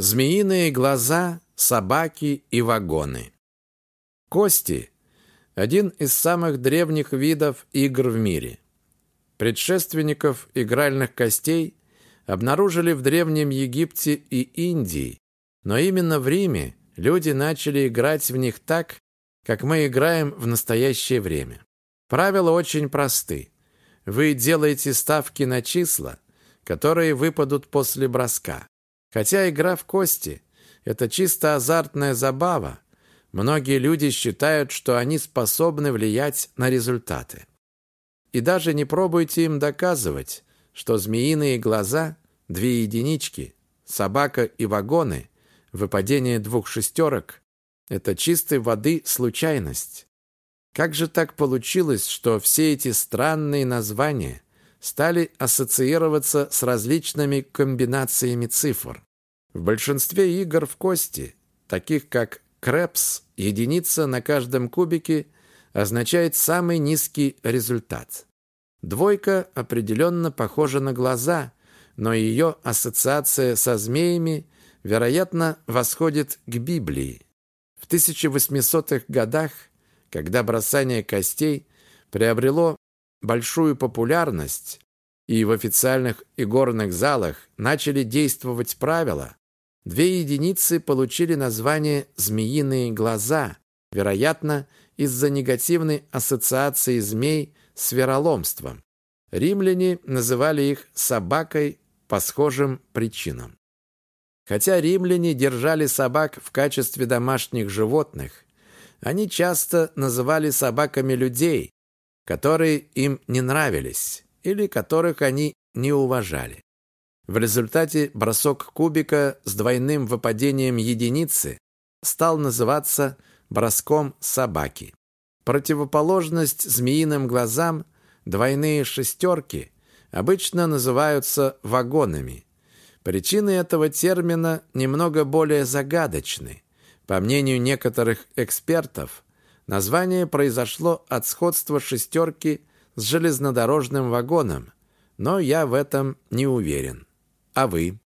Змеиные глаза, собаки и вагоны. Кости – один из самых древних видов игр в мире. Предшественников игральных костей обнаружили в Древнем Египте и Индии, но именно в Риме люди начали играть в них так, как мы играем в настоящее время. Правила очень просты. Вы делаете ставки на числа, которые выпадут после броска. Хотя игра в кости – это чисто азартная забава, многие люди считают, что они способны влиять на результаты. И даже не пробуйте им доказывать, что змеиные глаза, две единички, собака и вагоны, выпадение двух шестерок – это чистой воды случайность. Как же так получилось, что все эти странные названия – стали ассоциироваться с различными комбинациями цифр. В большинстве игр в кости, таких как Крэпс, единица на каждом кубике означает самый низкий результат. Двойка определенно похожа на глаза, но ее ассоциация со змеями, вероятно, восходит к Библии. В 1800-х годах, когда бросание костей приобрело большую популярность, и в официальных игорных залах начали действовать правила, две единицы получили название «змеиные глаза», вероятно, из-за негативной ассоциации змей с вероломством. Римляне называли их «собакой» по схожим причинам. Хотя римляне держали собак в качестве домашних животных, они часто называли собаками людей, которые им не нравились или которых они не уважали. В результате бросок кубика с двойным выпадением единицы стал называться броском собаки. Противоположность змеиным глазам двойные шестерки обычно называются вагонами. Причины этого термина немного более загадочны. По мнению некоторых экспертов, Название произошло от сходства шестерки с железнодорожным вагоном, но я в этом не уверен. А вы?